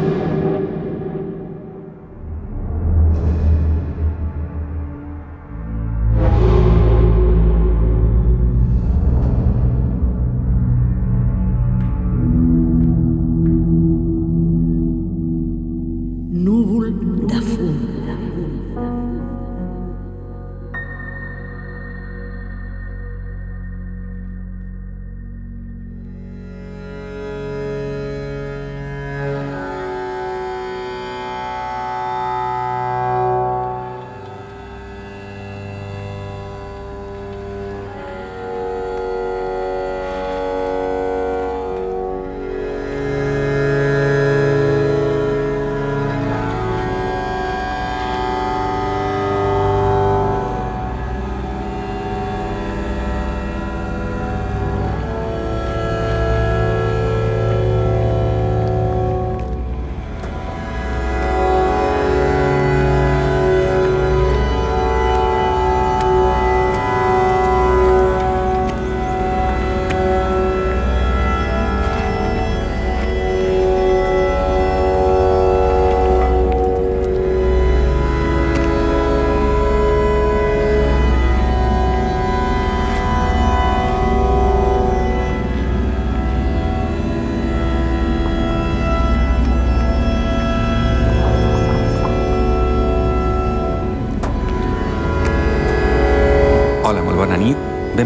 you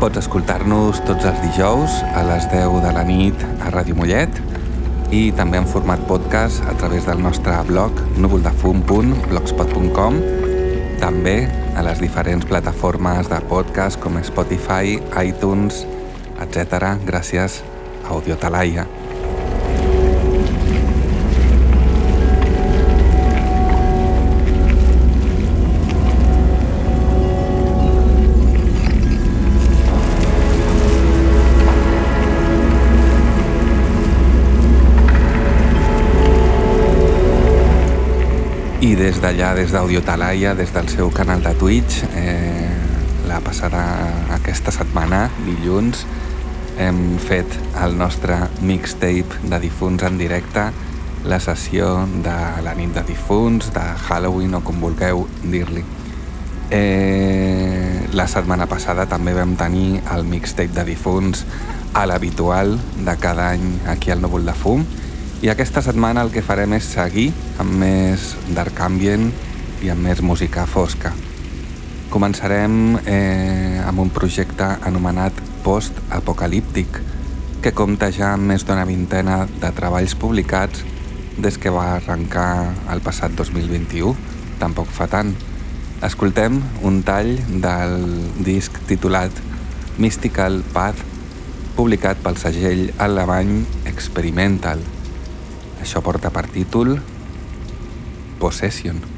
Pots escoltar-nos tots els dijous a les 10 de la nit a Ràdio Mollet i també en format podcast a través del nostre blog núvoldefum.blogspot.com també a les diferents plataformes de podcast com Spotify, iTunes, etc. gràcies a Audiotalaia. I des d'allà, des d'Audio Talaia, des del seu canal de Twitch, eh, la passada aquesta setmana, dilluns, hem fet el nostre mixtape de difunts en directe, la sessió de la nit de difunts, de Halloween o com vulgueu dir-li. Eh, la setmana passada també vam tenir el mixtape de difunts a l'habitual de cada any aquí al Núvol de Fum, i aquesta setmana el que farem és seguir amb més Dark Ambient i amb més música fosca. Començarem eh, amb un projecte anomenat Post-Apocalíptic, que compta ja amb més d'una vintena de treballs publicats des que va arrencar el passat 2021, tampoc fa tant. Escoltem un tall del disc titulat Mystical Path, publicat pel segell alemany Experimental. Això porta per títol Possession.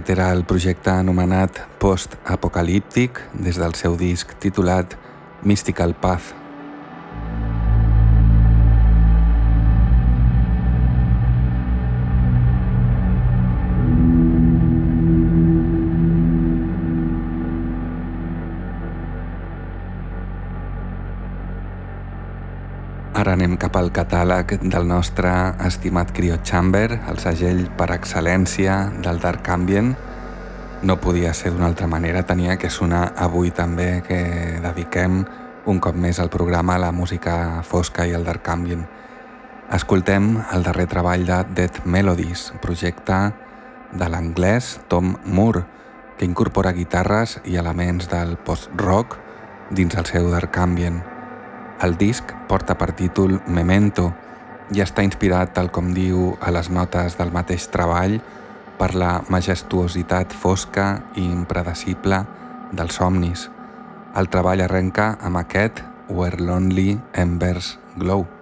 Aquest era el projecte anomenat Post-Apocalíptic des del seu disc titulat Mystical Path Al catàleg del nostre estimat Cryo Chamber, el segell per excel·lència del Dark Ambient. No podia ser d'una altra manera, tenia que sonar avui també que dediquem un cop més al programa la música fosca i el Dark Ambient. Escoltem el darrer treball de Dead Melodies, projecte de l'anglès Tom Moore, que incorpora guitarres i elements del post-rock dins el seu Dark Ambient. El disc porta per títol Memento i està inspirat, tal com diu a les notes del mateix treball, per la majestuositat fosca i impredecible dels somnis. El treball arrenca amb aquest Where Lonely Embers Glow.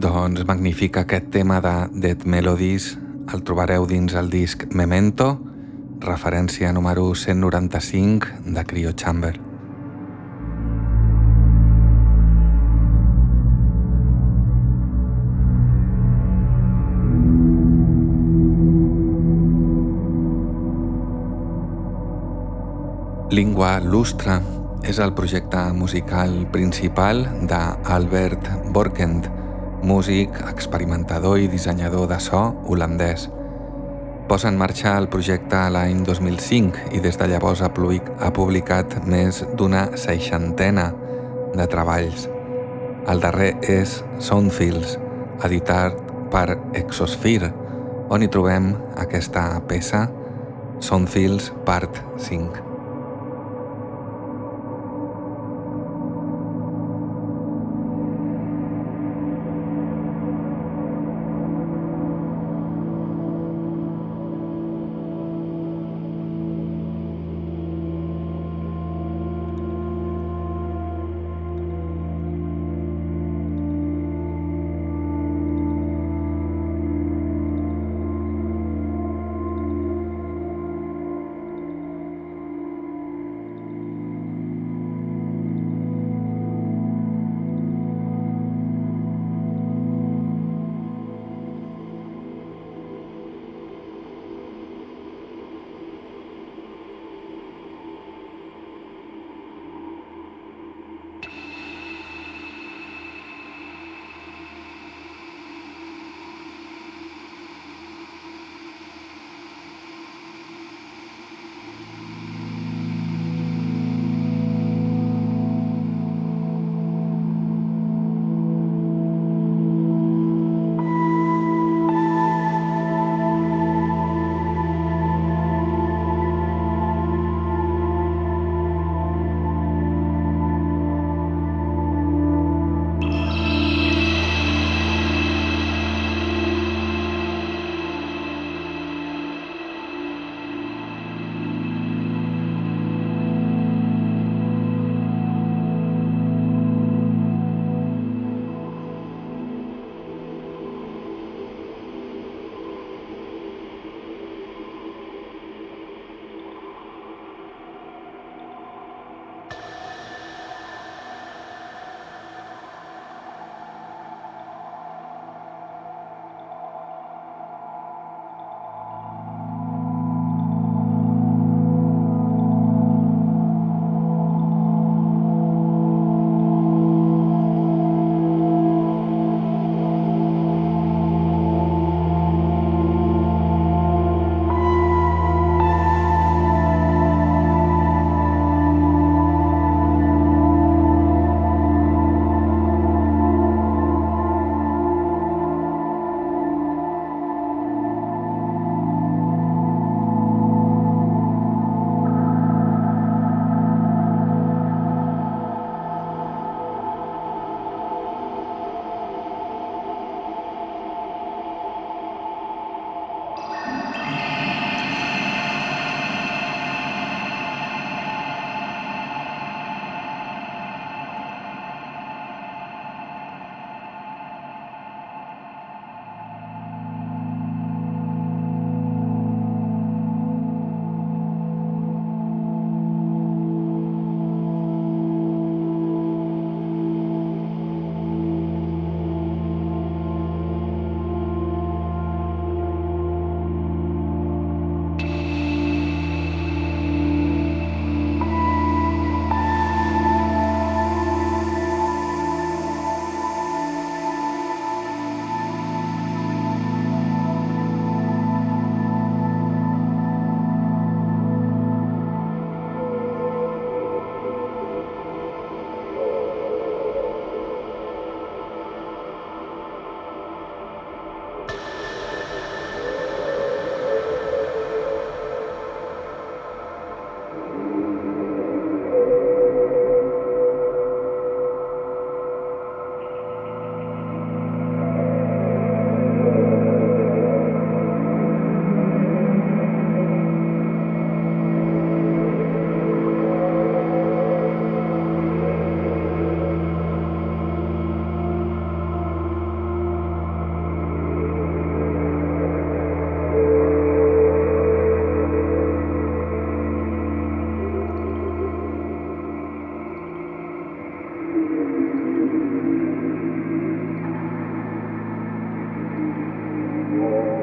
Doncs magnífic aquest tema de Dead Melodies, el trobareu dins el disc Memento, referència número 195 de Cryo Chamber. Lingua Lustra és el projecte musical principal d'Albert Borkend, músic, experimentador i dissenyador de so holandès. Posa en marxa el projecte l'any 2005 i des de llavors ha publicat més d'una seixantena de treballs. El darrer és Soundfields, editat per Exosphere, on hi trobem aquesta peça Soundfields Part 5. you.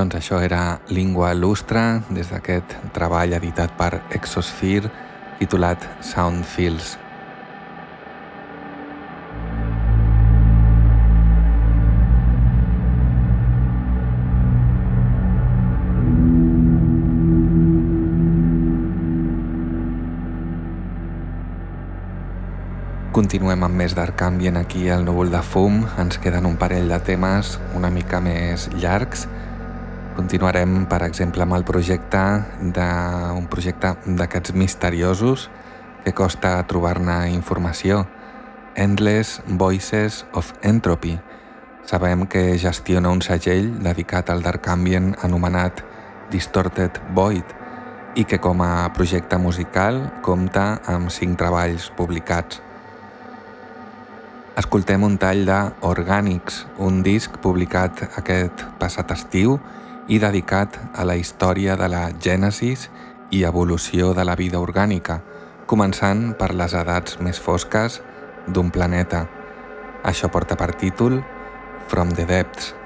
Doncs això era Lingua Lustra des d'aquest treball editat per Exosphere titulat Sound Fields. Continuem amb més d'Arc Ambient aquí al núvol de fum. Ens queden un parell de temes una mica més llargs Continuarem, per exemple, amb el projecte d'un projecte d'aquests misteriosos que costa trobar-ne informació. Endless Voices of Entropy. Sabem que gestiona un segell dedicat al Dark Ambient anomenat Distorted Void i que com a projecte musical compta amb cinc treballs publicats. Escoltem un tall de Organics, un disc publicat aquest passat estiu i dedicat a la història de la gènesis i evolució de la vida orgànica, començant per les edats més fosques d'un planeta. Això porta per títol From the Depths.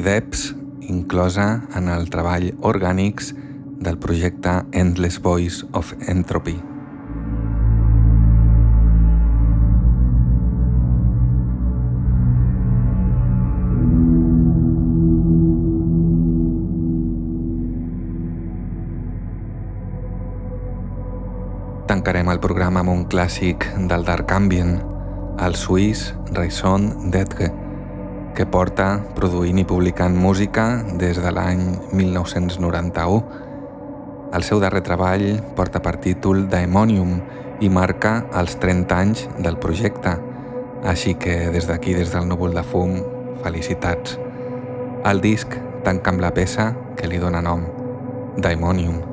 Depths, inclosa en el treball Orgànics del projecte Endless Voice of Entropy. Tancarem el programa amb un clàssic del Dark Ambient, el suís Raison d'Edge, que porta produint i publicant música des de l'any 1991. El seu darrer treball porta per títol Daemonium i marca els 30 anys del projecte, així que des d'aquí, des del núvol de fum, felicitats. El disc tanca amb la peça que li dóna nom, Daemonium.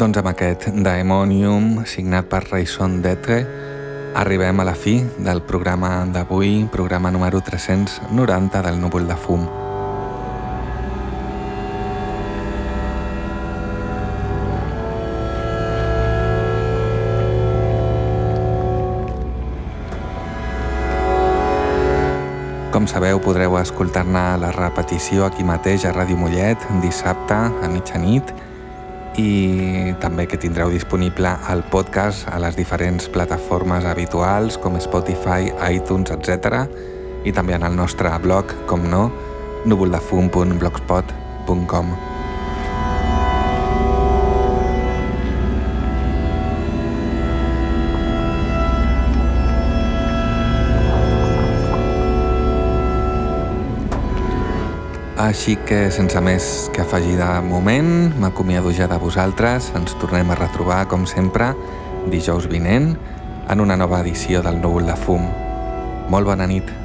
Doncs amb aquest Daemonium, signat per Rayson Detre, arribem a la fi del programa d'avui, programa número 390 del Núvol de Fum. Com sabeu, podreu escoltar-ne la repetició aquí mateix a Ràdio Mollet dissabte a mitjanit i també que tindreu disponible el podcast a les diferents plataformes habituals com Spotify, iTunes, etc. i també en el nostre blog, com no, núvoldefum.blogspot.com. Així que, sense més que afegir de moment, m'acomiado ja de vosaltres. Ens tornem a retrobar, com sempre, dijous vinent, en una nova edició del Núvol de Fum. Molt bona nit.